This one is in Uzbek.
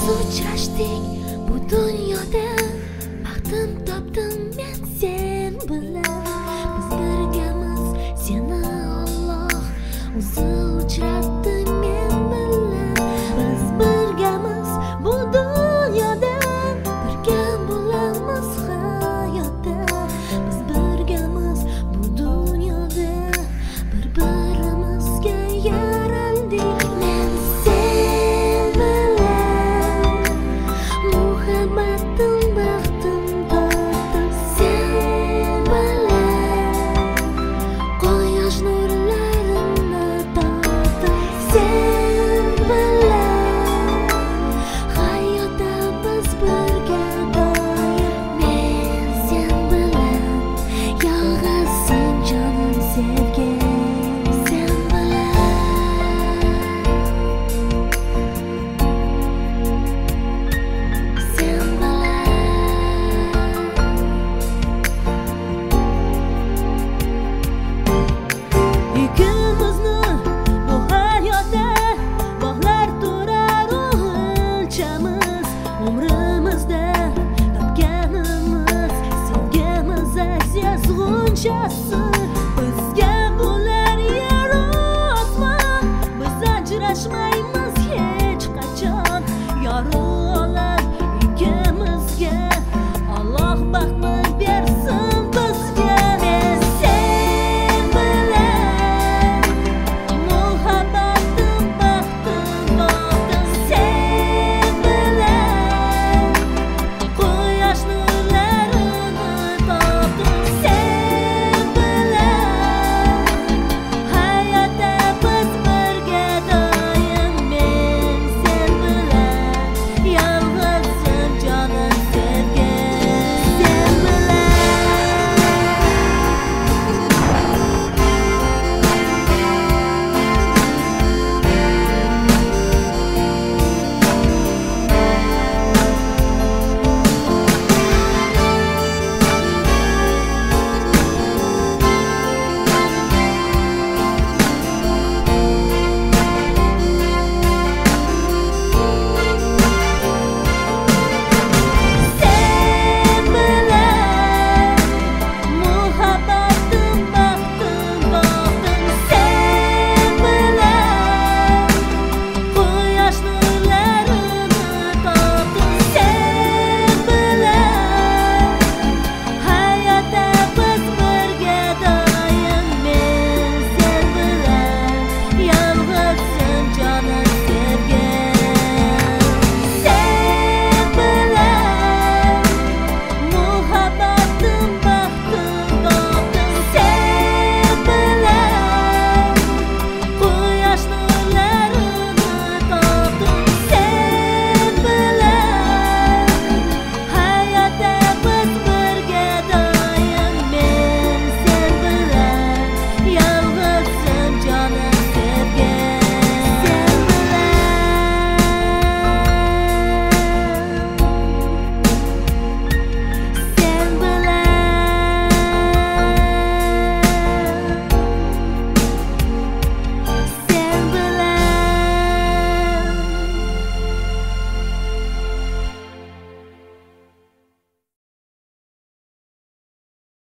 suçlaştık bu dünyada Baktım barchamiz umrimizda topganimiz sevganimiz aziz g'unchasi